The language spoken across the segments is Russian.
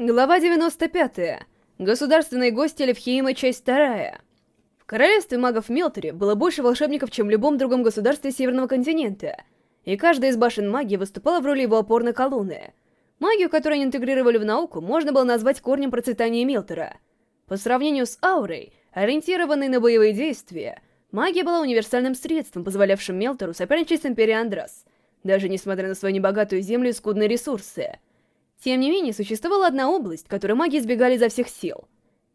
Глава 95. Государственные гости Левхейма, часть 2. В королевстве магов Мелтори было больше волшебников, чем в любом другом государстве Северного континента, и каждая из башен магии выступала в роли его опорной колонны. Магию, которую они интегрировали в науку, можно было назвать корнем процветания Мелтора. По сравнению с аурой, ориентированной на боевые действия, магия была универсальным средством, позволявшим Мелтору соперничать с Империей Андрас, даже несмотря на свою небогатую землю и скудные ресурсы — тем не менее, существовала одна область, которую маги избегали изо всех сил.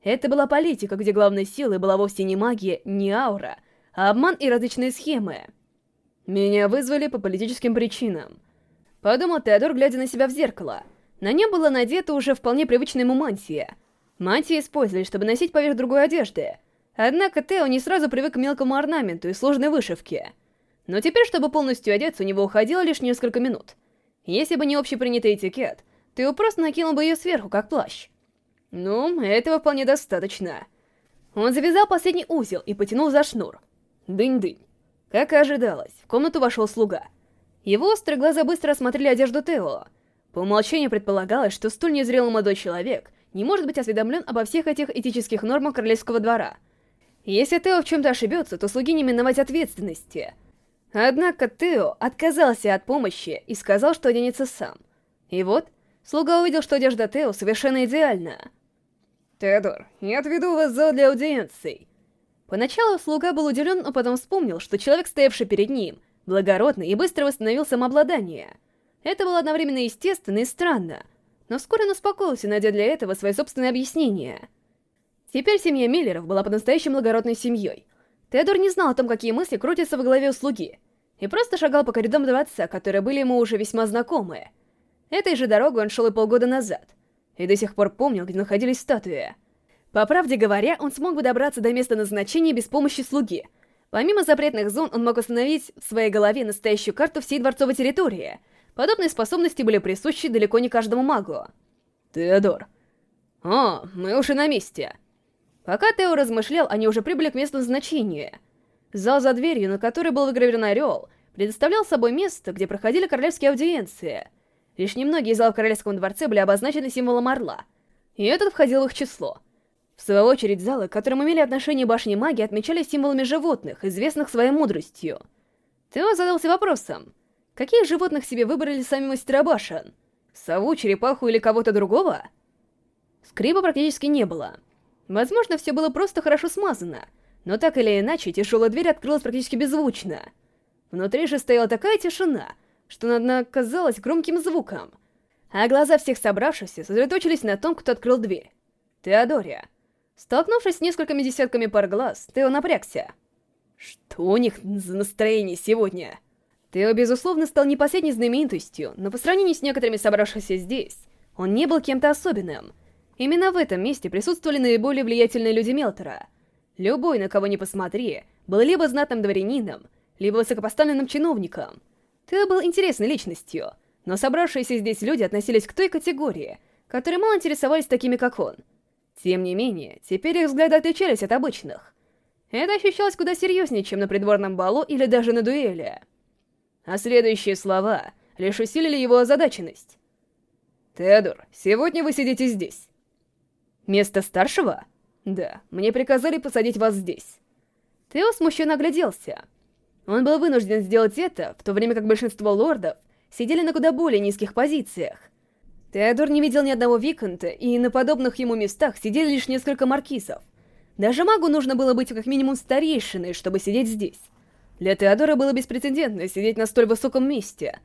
Это была политика, где главной силой была вовсе не магия, не аура, а обман и различные схемы. Меня вызвали по политическим причинам. Подумал Теодор, глядя на себя в зеркало. На нем была надета уже вполне привычная ему мантия. Мантии использовали, чтобы носить поверх другой одежды. Однако Тео не сразу привык к мелкому орнаменту и сложной вышивке. Но теперь, чтобы полностью одеться, у него уходило лишь несколько минут. Если бы не общепринятый этикет, ты просто накинул бы ее сверху, как плащ. Ну, этого вполне достаточно. Он завязал последний узел и потянул за шнур. Дынь-дынь. Как и ожидалось, в комнату вошел слуга. Его острые глаза быстро осмотрели одежду Тео. По умолчанию предполагалось, что столь незрелый молодой человек не может быть осведомлен обо всех этих этических нормах королевского двора. Если Тео в чем-то ошибется, то слуги не миновать ответственности. Однако Тео отказался от помощи и сказал, что оденется сам. И вот, Слуга увидел, что одежда Тео совершенно идеальна. «Теодор, я отведу вас в зал для аудиенций». Поначалу слуга был удивлен, но потом вспомнил, что человек, стоявший перед ним, благородный и быстро восстановил самообладание. Это было одновременно естественно и странно, но вскоре он успокоился, найдя для этого свои собственные объяснения. Теперь семья Миллеров была по-настоящему благородной семьей. Теодор не знал о том, какие мысли крутятся в голове у слуги, и просто шагал по коридорам дворца, которые были ему уже весьма знакомы — Этой же дорогой он шел и полгода назад, и до сих пор помнил, где находились статуи. По правде говоря, он смог бы добраться до места назначения без помощи слуги. Помимо запретных зон, он мог установить в своей голове настоящую карту всей дворцовой территории. Подобные способности были присущи далеко не каждому магу. Теодор. О, мы уже на месте. Пока Тео размышлял, они уже прибыли к месту назначения. Зал за дверью, на которой был выгравирован орел, предоставлял собой место, где проходили королевские аудиенции — Лишь немногие залы в Королевском дворце были обозначены символом орла, и этот входил в их число. В свою очередь, залы, к которым имели отношение башни магии, отмечались символами животных, известных своей мудростью. Тео задался вопросом, каких животных себе выбрали сами мастера башен? Сову, черепаху или кого-то другого? Скрипа практически не было. Возможно, все было просто хорошо смазано, но так или иначе, тяжелая дверь открылась практически беззвучно. Внутри же стояла такая тишина, что она казалась громким звуком. А глаза всех собравшихся сосредоточились на том, кто открыл дверь. Теодория. Столкнувшись с несколькими десятками пар глаз, Тео напрягся. Что у них за настроение сегодня? Тео, безусловно, стал не последней знаменитостью, но по сравнению с некоторыми собравшимися здесь, он не был кем-то особенным. Именно в этом месте присутствовали наиболее влиятельные люди Мелтора. Любой, на кого ни посмотри, был либо знатным дворянином, либо высокопоставленным чиновником — ты был интересной личностью, но собравшиеся здесь люди относились к той категории, которые мало интересовались такими, как он. Тем не менее, теперь их взгляды отличались от обычных. Это ощущалось куда серьезнее, чем на придворном балу или даже на дуэли. А следующие слова лишь усилили его озадаченность. «Теодор, сегодня вы сидите здесь». «Место старшего?» «Да, мне приказали посадить вас здесь». Тео смущенно огляделся. Он был вынужден сделать это, в то время как большинство лордов сидели на куда более низких позициях. Теодор не видел ни одного Виконта, и на подобных ему местах сидели лишь несколько маркизов. Даже магу нужно было быть как минимум старейшиной, чтобы сидеть здесь. Для Теодора было беспрецедентно сидеть на столь высоком месте.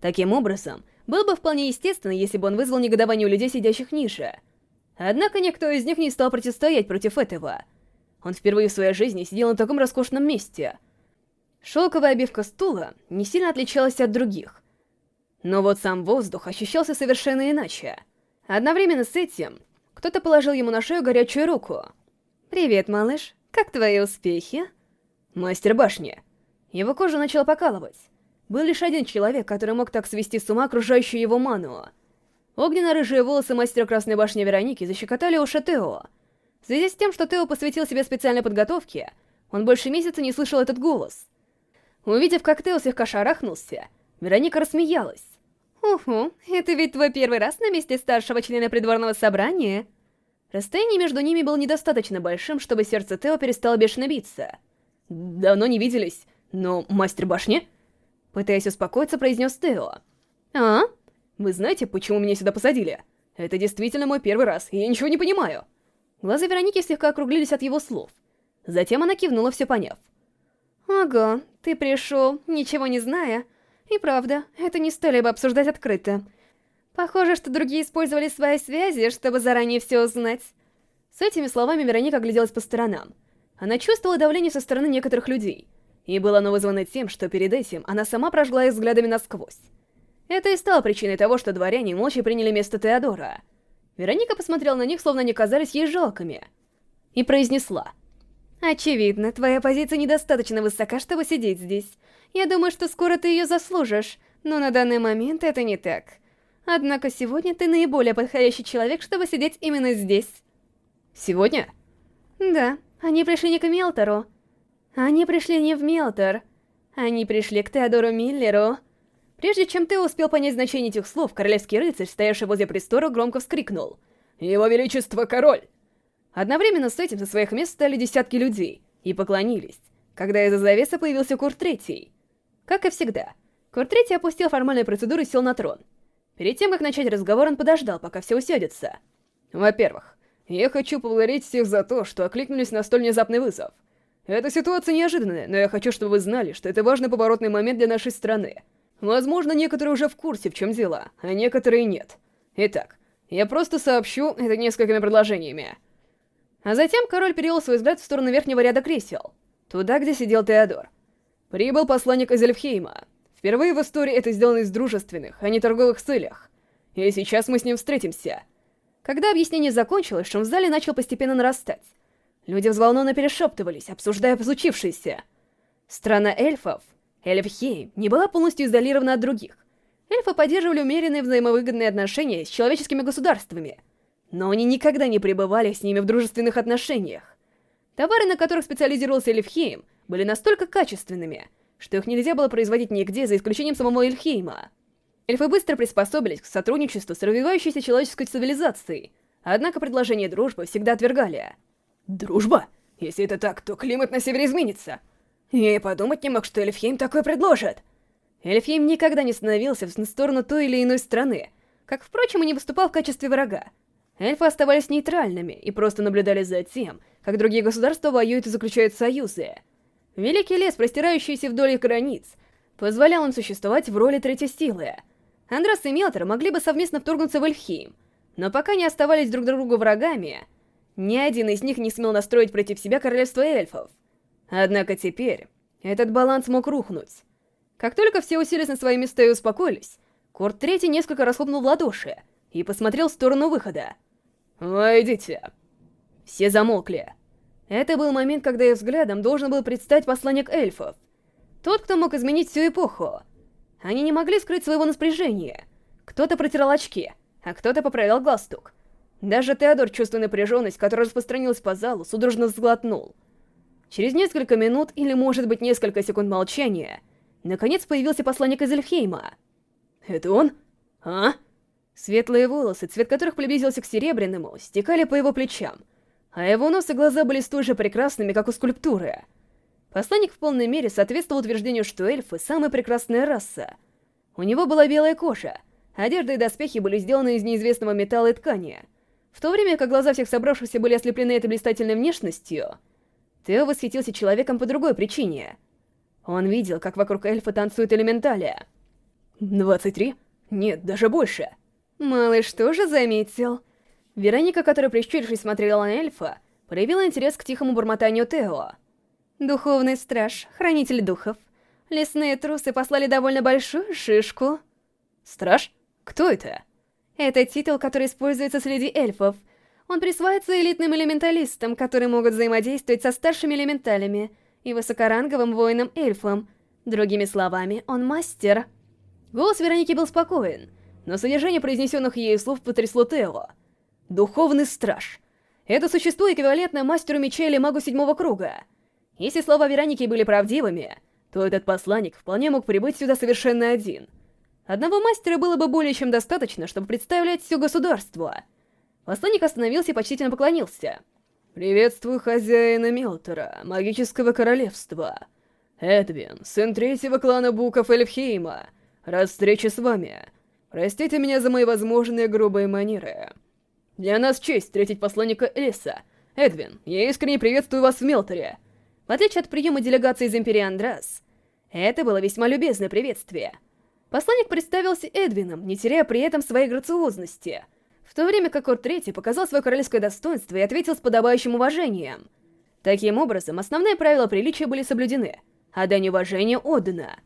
Таким образом, было бы вполне естественно, если бы он вызвал негодование у людей, сидящих ниже. Однако никто из них не стал противостоять против этого. Он впервые в своей жизни сидел на таком роскошном месте — Шелковая обивка стула не сильно отличалась от других. Но вот сам воздух ощущался совершенно иначе. Одновременно с этим кто-то положил ему на шею горячую руку. «Привет, малыш. Как твои успехи?» «Мастер башни». Его кожу начала покалывать. Был лишь один человек, который мог так свести с ума окружающую его ману. Огненно-рыжие волосы мастера Красной Башни Вероники защекотали уши Тео. В связи с тем, что Тео посвятил себе специальной подготовке, он больше месяца не слышал этот голос — Увидев, как Тео слегка шарахнулся, Вероника рассмеялась. Уху, это ведь твой первый раз на месте старшего члена придворного собрания? Расстояние между ними было недостаточно большим, чтобы сердце Тео перестало бешено биться. Давно не виделись, но мастер башни? Пытаясь успокоиться, произнес Тео. А? Вы знаете, почему меня сюда посадили? Это действительно мой первый раз, и я ничего не понимаю. Глаза Вероники слегка округлились от его слов. Затем она кивнула, все поняв. «Ого, ты пришел, ничего не зная. И правда, это не стали бы обсуждать открыто. Похоже, что другие использовали свои связи, чтобы заранее все узнать». С этими словами Вероника огляделась по сторонам. Она чувствовала давление со стороны некоторых людей. И было оно вызвано тем, что перед этим она сама прожгла их взглядами насквозь. Это и стало причиной того, что дворяне молча приняли место Теодора. Вероника посмотрела на них, словно они казались ей жалкими, и произнесла. «Очевидно, твоя позиция недостаточно высока, чтобы сидеть здесь. Я думаю, что скоро ты ее заслужишь, но на данный момент это не так. Однако сегодня ты наиболее подходящий человек, чтобы сидеть именно здесь». «Сегодня?» «Да, они пришли не к Мелтору. Они пришли не в Мелтор. Они пришли к Теодору Миллеру». Прежде чем ты успел понять значение этих слов, королевский рыцарь, стоявший возле престола, громко вскрикнул. «Его Величество Король!» Одновременно с этим со своих мест стали десятки людей и поклонились, когда из-за завеса появился Курт Третий. Как и всегда, Курт Третий опустил формальные процедуры и сел на трон. Перед тем, как начать разговор, он подождал, пока все усядется. Во-первых, я хочу поблагодарить всех за то, что окликнулись на столь внезапный вызов. Эта ситуация неожиданная, но я хочу, чтобы вы знали, что это важный поворотный момент для нашей страны — Возможно, некоторые уже в курсе, в чем дело, а некоторые нет. Итак, я просто сообщу это несколькими предложениями. А затем король перевел свой взгляд в сторону верхнего ряда кресел, туда, где сидел Теодор. Прибыл посланник из Эльфхейма. Впервые в истории это сделано из дружественных, а не торговых целях. И сейчас мы с ним встретимся. Когда объяснение закончилось, шум в зале начал постепенно нарастать. Люди взволнованно перешептывались, обсуждая случившееся. Страна эльфов Эльфхейм не была полностью изолирована от других. Эльфы поддерживали умеренные взаимовыгодные отношения с человеческими государствами, но они никогда не пребывали с ними в дружественных отношениях. Товары, на которых специализировался Эльфхейм, были настолько качественными, что их нельзя было производить нигде, за исключением самого Эльфхейма. Эльфы быстро приспособились к сотрудничеству с развивающейся человеческой цивилизацией, однако предложение дружбы всегда отвергали. «Дружба? Если это так, то климат на севере изменится. Я и подумать не мог, что Эльфхейм такое предложит. Эльфхейм никогда не становился в сторону той или иной страны, как, впрочем, и не выступал в качестве врага. Эльфы оставались нейтральными и просто наблюдали за тем, как другие государства воюют и заключают союзы. Великий лес, простирающийся вдоль их границ, позволял им существовать в роли третьей силы. Андрас и Мелтор могли бы совместно вторгнуться в Эльфхейм, но пока не оставались друг другу врагами, ни один из них не смел настроить против себя королевство эльфов. Однако теперь этот баланс мог рухнуть. Как только все уселись на свои места и успокоились, Корт Третий несколько расхлопнул в ладоши и посмотрел в сторону выхода. «Войдите!» Все замолкли. Это был момент, когда их взглядом должен был предстать посланник эльфов. Тот, кто мог изменить всю эпоху. Они не могли скрыть своего напряжения. Кто-то протирал очки, а кто-то поправлял галстук. Даже Теодор, чувствуя напряженность, которая распространилась по залу, судорожно сглотнул — Через несколько минут, или может быть несколько секунд молчания, наконец появился посланник из Эльфхейма. «Это он? А?» Светлые волосы, цвет которых приблизился к серебряному, стекали по его плечам, а его нос и глаза были столь же прекрасными, как у скульптуры. Посланник в полной мере соответствовал утверждению, что эльфы — самая прекрасная раса. У него была белая кожа, одежда и доспехи были сделаны из неизвестного металла и ткани. В то время как глаза всех собравшихся были ослеплены этой блистательной внешностью — Тео восхитился человеком по другой причине. Он видел, как вокруг эльфа танцует элементалия. 23? Нет, даже больше. Малыш тоже заметил. Вероника, которая прищурившись смотрела на эльфа, проявила интерес к тихому бормотанию Тео. Духовный страж, хранитель духов. Лесные трусы послали довольно большую шишку. Страж? Кто это? Это титул, который используется среди эльфов — он присваивается элитным элементалистам, которые могут взаимодействовать со старшими элементалями и высокоранговым воином-эльфом. Другими словами, он мастер. Голос Вероники был спокоен, но содержание произнесенных ею слов потрясло Тео. Духовный страж. Это существо эквивалентно мастеру меча или магу седьмого круга. Если слова Вероники были правдивыми, то этот посланник вполне мог прибыть сюда совершенно один. Одного мастера было бы более чем достаточно, чтобы представлять все государство. Посланник остановился и почтительно поклонился. «Приветствую хозяина Мелтора, магического королевства. Эдвин, сын третьего клана Буков Эльфхейма. Рад встрече с вами. Простите меня за мои возможные грубые манеры. Для нас честь встретить посланника Элиса. Эдвин, я искренне приветствую вас в Мелторе. В отличие от приема делегации из Империи Андрас, это было весьма любезное приветствие. Посланник представился Эдвином, не теряя при этом своей грациозности, в то время как Корт Третий показал свое королевское достоинство и ответил с подобающим уважением. Таким образом, основные правила приличия были соблюдены, а дань уважения отдана.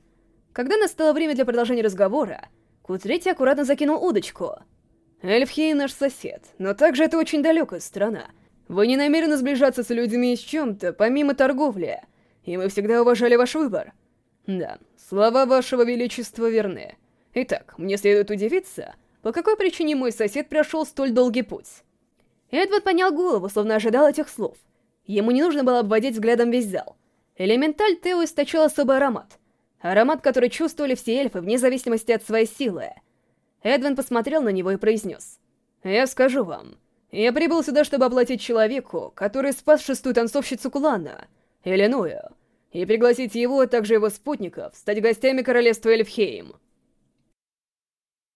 Когда настало время для продолжения разговора, Кут Третий аккуратно закинул удочку. «Эльфхей наш сосед, но также это очень далекая страна. Вы не намерены сближаться с людьми с чем-то, помимо торговли, и мы всегда уважали ваш выбор». Да, слова вашего величества верны. Итак, мне следует удивиться, по какой причине мой сосед прошел столь долгий путь. Эдвард поднял голову, словно ожидал этих слов. Ему не нужно было обводить взглядом весь зал. Элементаль Тео источал особый аромат. Аромат, который чувствовали все эльфы вне зависимости от своей силы. Эдвин посмотрел на него и произнес. «Я скажу вам. Я прибыл сюда, чтобы оплатить человеку, который спас шестую танцовщицу клана, Эленою и пригласить его, а также его спутников, стать гостями королевства Эльфхейм.